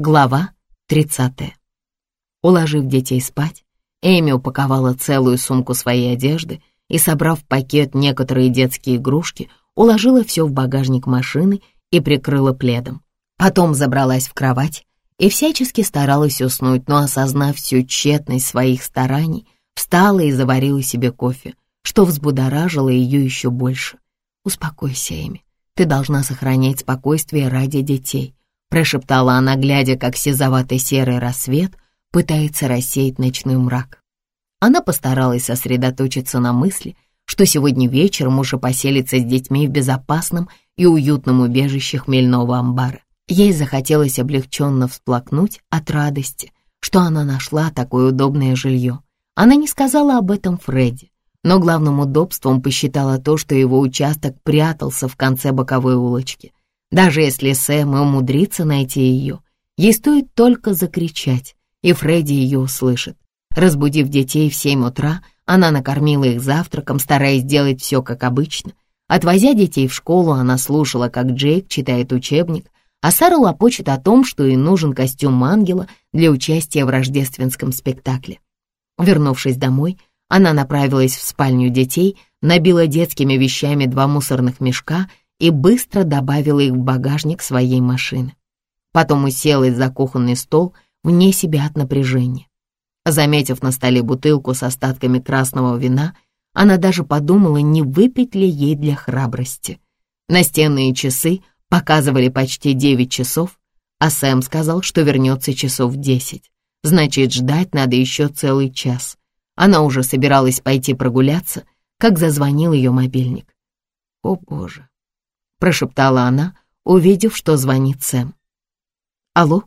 Глава 30. Уложив детей спать, Эми упаковала целую сумку своей одежды и, собрав в пакет некоторые детские игрушки, уложила все в багажник машины и прикрыла пледом. Потом забралась в кровать и всячески старалась уснуть, но, осознав всю тщетность своих стараний, встала и заварила себе кофе, что взбудоражило ее еще больше. «Успокойся, Эми, ты должна сохранять спокойствие ради детей», прошептала она, глядя, как сизоватый серый рассвет пытается рассеять ночной мрак. Она постаралась сосредоточиться на мысли, что сегодня вечером уже поселится с детьми в безопасном и уютном убежище хмельного амбара. Ей захотелось облегченно всплакнуть от радости, что она нашла такое удобное жилье. Она не сказала об этом Фредди, но главным удобством посчитала то, что его участок прятался в конце боковой улочки. Даже если Сэм и умудрится найти ее, ей стоит только закричать, и Фредди ее услышит. Разбудив детей в семь утра, она накормила их завтраком, стараясь сделать все как обычно. Отвозя детей в школу, она слушала, как Джейк читает учебник, а Сара лопочет о том, что ей нужен костюм ангела для участия в рождественском спектакле. Вернувшись домой, она направилась в спальню детей, набила детскими вещами два мусорных мешка и быстро добавила их в багажник своей машины. Потом уселась за кухонный стол вне себя от напряжения. Заметив на столе бутылку с остатками красного вина, она даже подумала, не выпить ли ей для храбрости. Настенные часы — Показывали почти девять часов, а Сэм сказал, что вернется часов в десять. Значит, ждать надо еще целый час. Она уже собиралась пойти прогуляться, как зазвонил ее мобильник. «О, Боже!» — прошептала она, увидев, что звонит Сэм. «Алло?»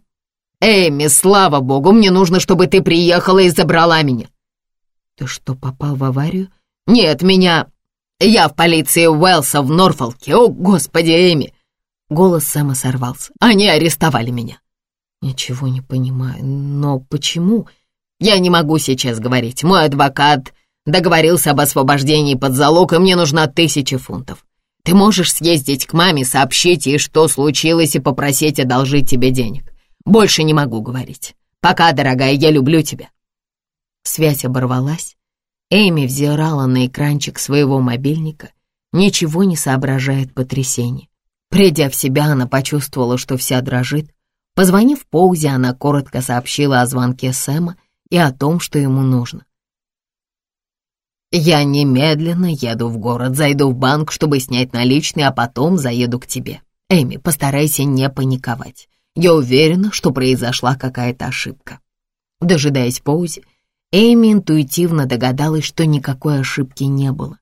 «Эми, слава богу, мне нужно, чтобы ты приехала и забрала меня!» «Ты что, попал в аварию?» «Нет, меня... Я в полиции Уэлса в Норфолке. О, господи, Эми! Голос Сэма сорвался. «Они арестовали меня». «Ничего не понимаю, но почему?» «Я не могу сейчас говорить. Мой адвокат договорился об освобождении под залог, и мне нужна тысяча фунтов. Ты можешь съездить к маме, сообщить ей, что случилось, и попросить одолжить тебе денег. Больше не могу говорить. Пока, дорогая, я люблю тебя». Связь оборвалась. Эми взирала на экранчик своего мобильника, ничего не соображает потрясение. Придя в себя, она почувствовала, что вся дрожит. Позвонив Поузе, она коротко сообщила о звонке Сэма и о том, что ему нужно. «Я немедленно еду в город, зайду в банк, чтобы снять наличные, а потом заеду к тебе. Эми, постарайся не паниковать. Я уверена, что произошла какая-то ошибка». Дожидаясь Поузи, Эми интуитивно догадалась, что никакой ошибки не было.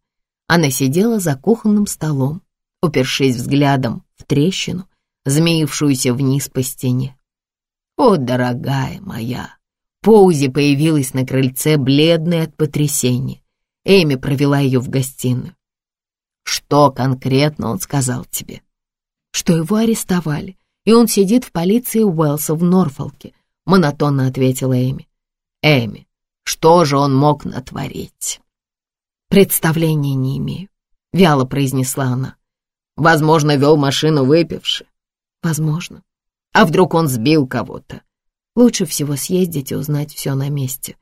Она сидела за кухонным столом, упершись взглядом в трещину, змеившуюся вниз по стене. «О, дорогая моя!» Поузи появилась на крыльце, бледная от потрясения. Эми провела ее в гостиную. «Что конкретно он сказал тебе?» «Что его арестовали, и он сидит в полиции Уэлса в Норфолке», монотонно ответила Эми. «Эми, что же он мог натворить?» «Представления не имею», — вяло произнесла она. Возможно, вел машину выпивши. Возможно. А вдруг он сбил кого-то? Лучше всего съездить и узнать все на месте.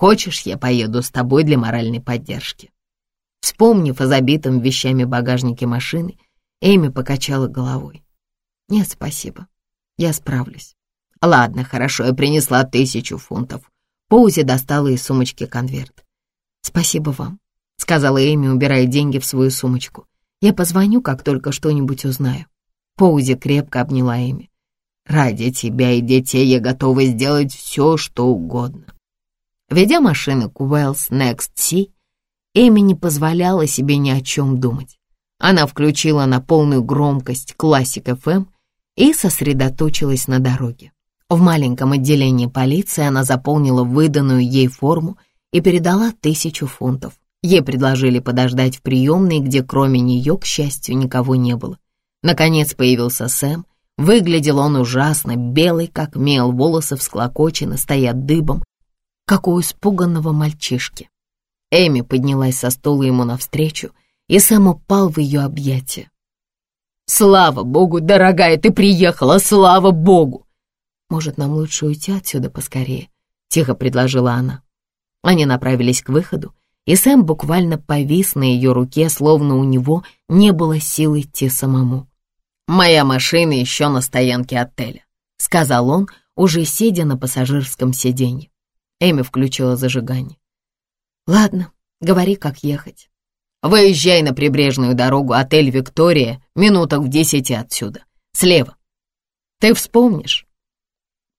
Хочешь, я поеду с тобой для моральной поддержки?» Вспомнив о забитом вещами багажнике машины, Эми покачала головой. «Нет, спасибо. Я справлюсь». «Ладно, хорошо, я принесла тысячу фунтов». Поузи достала из сумочки конверт. «Спасибо вам», — сказала Эми, убирая деньги в свою сумочку. Я позвоню, как только что-нибудь узнаю». Поузи крепко обняла Эми. «Ради тебя и детей я готова сделать все, что угодно». Ведя машину к Уэллс Next Sea, Эми не позволяла себе ни о чем думать. Она включила на полную громкость классик FM и сосредоточилась на дороге. В маленьком отделении полиции она заполнила выданную ей форму и передала тысячу фунтов. Ей предложили подождать в приемной, где кроме нее, к счастью, никого не было. Наконец появился Сэм. Выглядел он ужасно, белый как мел, волосы всклокочены, стоят дыбом, как у испуганного мальчишки. Эми поднялась со стула ему навстречу, и Сэм упал в ее объятия. «Слава богу, дорогая, ты приехала, слава богу!» «Может, нам лучше уйти отсюда поскорее?» — тихо предложила она. Они направились к выходу, и Сэм буквально повис на ее руке, словно у него не было сил идти самому. «Моя машина еще на стоянке отеля», — сказал он, уже сидя на пассажирском сиденье. Эми включила зажигание. «Ладно, говори, как ехать». «Выезжай на прибрежную дорогу, отель «Виктория», минуток в десяти отсюда, слева. Ты вспомнишь?»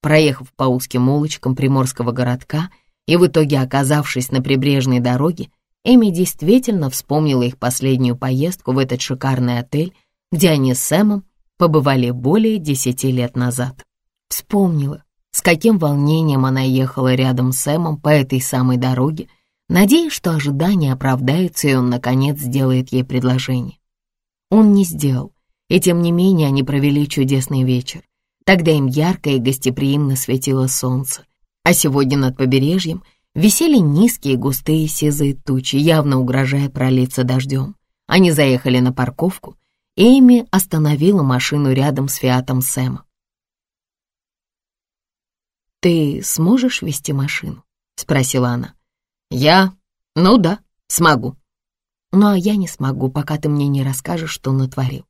Проехав по узким улочкам приморского городка и в итоге оказавшись на прибрежной дороге, Эми действительно вспомнила их последнюю поездку в этот шикарный отель, где они с Сэмом побывали более десяти лет назад. Вспомнила, с каким волнением она ехала рядом с Сэмом по этой самой дороге, надеясь, что ожидание оправдается, и он, наконец, сделает ей предложение. Он не сделал, и тем не менее они провели чудесный вечер. Тогда им ярко и гостеприимно светило солнце, а сегодня над побережьем висели низкие густые сизые тучи, явно угрожая пролиться дождем. Они заехали на парковку, Эми остановила машину рядом с Фиатом Сэма. «Ты сможешь вести машину?» — спросила она. «Я? Ну да, смогу». «Ну а я не смогу, пока ты мне не расскажешь, что натворил».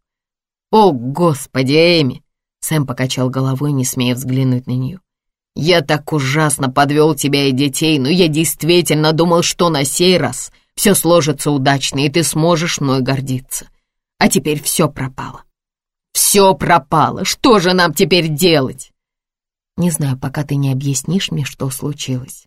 «О, господи, Эми!» Сэм покачал головой, не смея взглянуть на нее. «Я так ужасно подвел тебя и детей, но я действительно думал, что на сей раз все сложится удачно, и ты сможешь мной гордиться. А теперь все пропало. Все пропало. Что же нам теперь делать?» «Не знаю, пока ты не объяснишь мне, что случилось».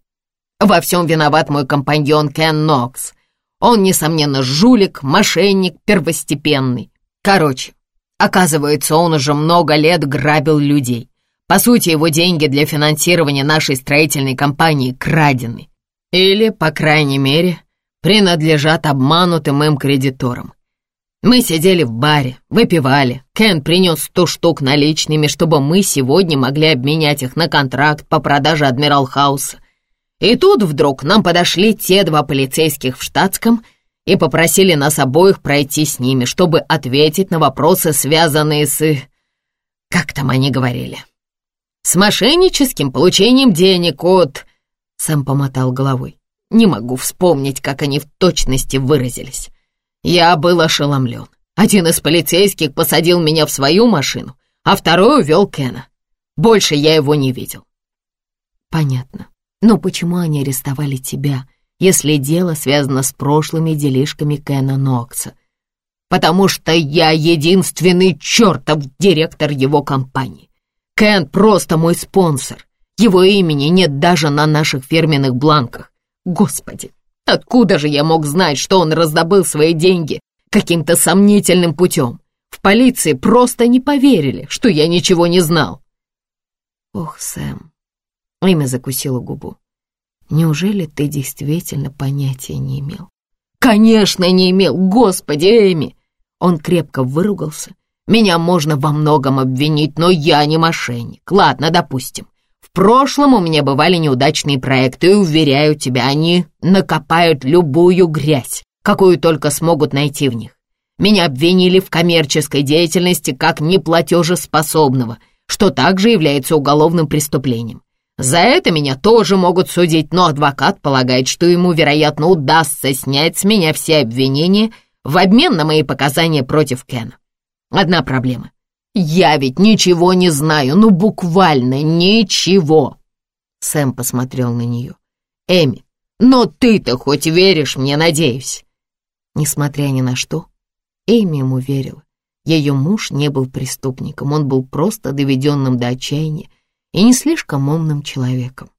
«Во всем виноват мой компаньон Кен Нокс. Он, несомненно, жулик, мошенник, первостепенный. Короче, Оказывается, он уже много лет грабил людей. По сути, его деньги для финансирования нашей строительной компании крадены. Или, по крайней мере, принадлежат обманутым им кредиторам. Мы сидели в баре, выпивали. Кен принес сто штук наличными, чтобы мы сегодня могли обменять их на контракт по продаже Адмирал Хауса. И тут вдруг нам подошли те два полицейских в штатском и попросили нас обоих пройти с ними, чтобы ответить на вопросы, связанные с... Как там они говорили? С мошенническим получением денег от... Сам помотал головой. Не могу вспомнить, как они в точности выразились. Я был ошеломлен. Один из полицейских посадил меня в свою машину, а второй увел Кена. Больше я его не видел. Понятно. Но почему они арестовали тебя, если дело связано с прошлыми делишками Кена Нокса. Потому что я единственный чертов директор его компании. Кен просто мой спонсор. Его имени нет даже на наших фирменных бланках. Господи, откуда же я мог знать, что он раздобыл свои деньги каким-то сомнительным путем? В полиции просто не поверили, что я ничего не знал. Ох, Сэм, имя закусила губу. Неужели ты действительно понятия не имел? Конечно, не имел, господи, Эми! Он крепко выругался. Меня можно во многом обвинить, но я не мошенник. Ладно, допустим. Прошлом у меня бывали неудачные проекты, и, уверяю тебя, они накопают любую грязь, какую только смогут найти в них. Меня обвинили в коммерческой деятельности как неплатежеспособного, что также является уголовным преступлением. За это меня тоже могут судить, но адвокат полагает, что ему, вероятно, удастся снять с меня все обвинения в обмен на мои показания против Кена. Одна проблема. Я ведь ничего не знаю, ну буквально ничего. Сэм посмотрел на нее. Эми, но ты-то хоть веришь мне, надеюсь. Несмотря ни на что, Эми ему верила. Ее муж не был преступником, он был просто доведенным до отчаяния и не слишком умным человеком.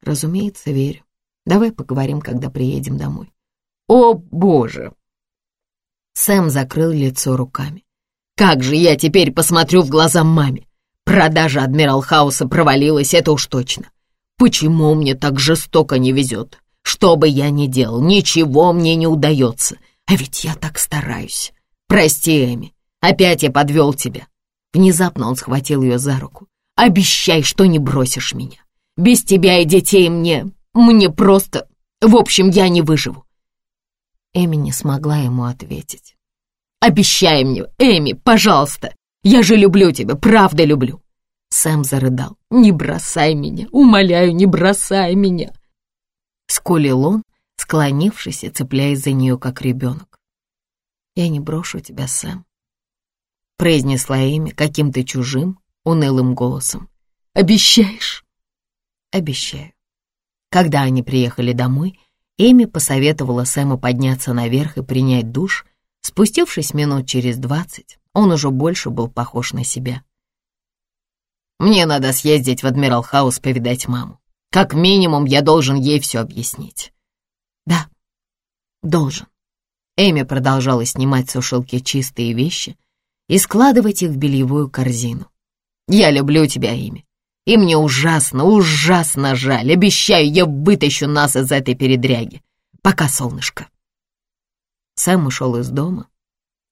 Разумеется, верю. Давай поговорим, когда приедем домой. О, боже! Сэм закрыл лицо руками. Как же я теперь посмотрю в глаза маме? Продажа Адмирал Хауса провалилась, это уж точно. Почему мне так жестоко не везет? Что бы я ни делал, ничего мне не удается. А ведь я так стараюсь. Прости, Эми, опять я подвел тебя. Внезапно он схватил ее за руку. Обещай, что не бросишь меня. Без тебя и детей мне... Мне просто... В общем, я не выживу». Эми не смогла ему ответить. «Обещай мне, Эми, пожалуйста. Я же люблю тебя, правда люблю». Сэм зарыдал. «Не бросай меня! Умоляю, не бросай меня!» Скулил он, склонившись и цепляясь за нее, как ребенок. «Я не брошу тебя, Сэм», — произнесла имя каким-то чужим, унылым голосом. «Обещаешь?» «Обещаю». Когда они приехали домой, Эми посоветовала Сэму подняться наверх и принять душ. Спустившись минут через двадцать, он уже больше был похож на себя. «Мне надо съездить в Адмирал Хаус повидать маму. Как минимум, я должен ей все объяснить». «Да, должен». Эми продолжала снимать с сушилки чистые вещи и складывать их в бельевую корзину. «Я люблю тебя, Эми, и мне ужасно, ужасно жаль. Обещаю, я вытащу нас из этой передряги. Пока, солнышко». Сэм ушел из дома.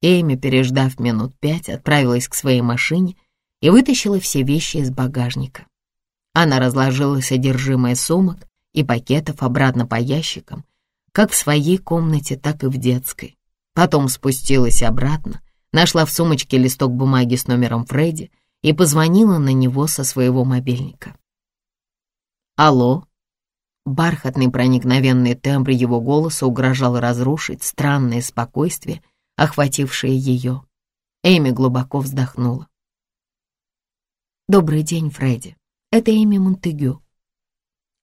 Эми, переждав минут пять, отправилась к своей машине и вытащила все вещи из багажника. Она разложила содержимое сумок и пакетов обратно по ящикам, как в своей комнате, так и в детской. Потом спустилась обратно, нашла в сумочке листок бумаги с номером Фредди и позвонила на него со своего мобильника. «Алло?» Бархатный проникновенный тембр его голоса угрожал разрушить странное спокойствие, охватившее ее. Эми глубоко вздохнула. «Добрый день, Фредди. Это Эми Монтегю.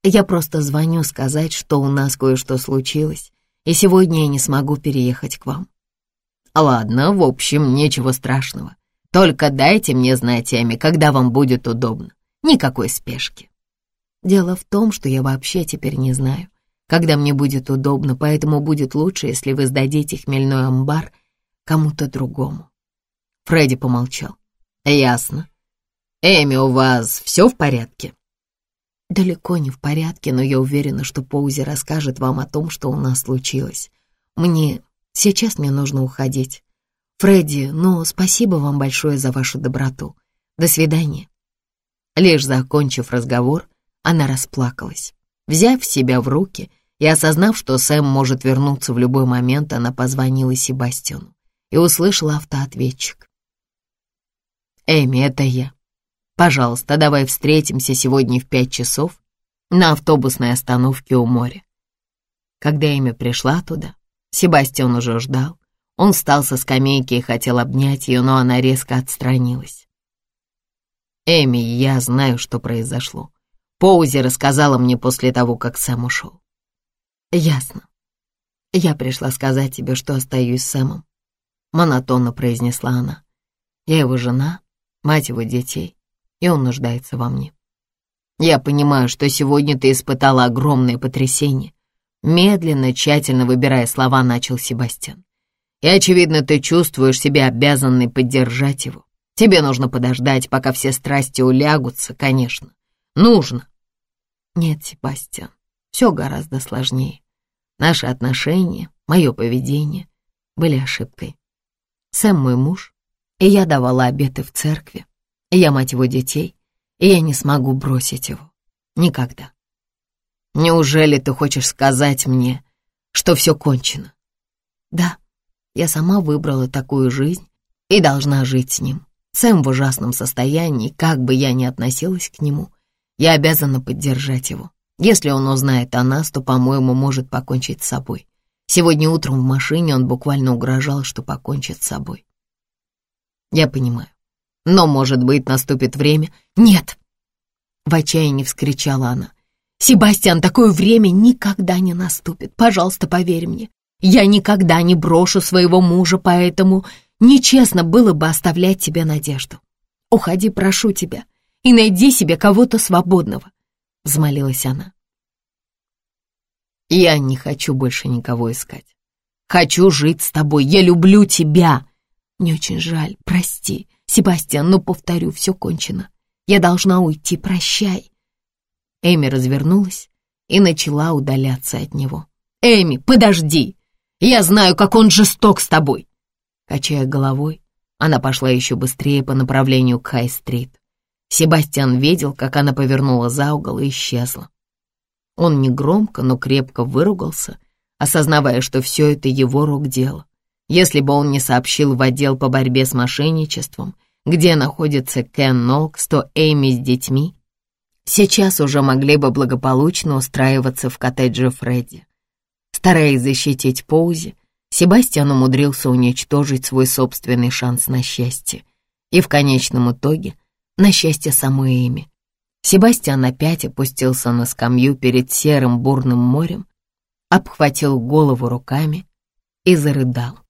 Я просто звоню сказать, что у нас кое-что случилось, и сегодня я не смогу переехать к вам». «Ладно, в общем, ничего страшного. Только дайте мне знать, Эми, когда вам будет удобно. Никакой спешки». Дело в том, что я вообще теперь не знаю, когда мне будет удобно, поэтому будет лучше, если вы сдадите хмельной амбар кому-то другому. Фредди помолчал. Ясно. Эми, у вас все в порядке? Далеко не в порядке, но я уверена, что Поузи расскажет вам о том, что у нас случилось. Мне... Сейчас мне нужно уходить. Фредди, ну, спасибо вам большое за вашу доброту. До свидания. Лишь закончив разговор, она расплакалась. Взяв себя в руки и осознав, что Сэм может вернуться в любой момент, она позвонила Себастьяну и услышала автоответчик. «Эми, это я. Пожалуйста, давай встретимся сегодня в пять часов на автобусной остановке у моря». Когда Эми пришла туда, Себастьян уже ждал. Он встал со скамейки и хотел обнять ее, но она резко отстранилась. «Эми, я знаю, что произошло. Поузи рассказала мне после того, как Сэм ушел. Ясно. Я пришла сказать тебе, что остаюсь с Сэмом. Монотонно произнесла она. Я его жена, мать его детей, и он нуждается во мне. Я понимаю, что сегодня ты испытала огромное потрясение. Медленно, тщательно выбирая слова, начал Себастьян. И, очевидно, ты чувствуешь себя обязанной поддержать его. Тебе нужно подождать, пока все страсти улягутся, конечно. Нужно. Нет, Себастьян, все гораздо сложнее. Наши отношения, мое поведение были ошибкой. Сэм мой муж, и я давала обеты в церкви, и я мать его детей, и я не смогу бросить его. Никогда. Неужели ты хочешь сказать мне, что все кончено? Да, я сама выбрала такую жизнь и должна жить с ним. Сэм в ужасном состоянии, как бы я ни относилась к нему, я обязана поддержать его. Если он узнает о нас, то, по-моему, может покончить с собой. Сегодня утром в машине он буквально угрожал, что покончит с собой. Я понимаю. Но, может быть, наступит время... Нет! В отчаянии вскричала она. «Себастьян, такое время никогда не наступит. Пожалуйста, поверь мне. Я никогда не брошу своего мужа, поэтому нечестно было бы оставлять тебе надежду. Уходи, прошу тебя и найди себе кого-то свободного», — взмолилась она. «Я не хочу больше никого искать. Хочу жить с тобой. Я люблю тебя. Мне очень жаль. Прости, Себастьян, но повторю, все кончено. Я должна уйти. Прощай». Эми развернулась и начала удаляться от него. «Эми, подожди! Я знаю, как он жесток с тобой!» Качая головой, она пошла еще быстрее по направлению к Хай-стрит. Себастьян видел, как она повернула за угол и исчезла. Он негромко, но крепко выругался, осознавая, что все это его рук дело. Если бы он не сообщил в отдел по борьбе с мошенничеством, где находится Кен Нолкс, то Эйми с детьми сейчас уже могли бы благополучно устраиваться в коттедже Фредди. Стараясь защитить Поузи, Себастьян умудрился уничтожить свой собственный шанс на счастье. И в конечном итоге на счастье самой Эми. Себастьян опять опустился на скамью перед серым бурным морем, обхватил голову руками и зарыдал.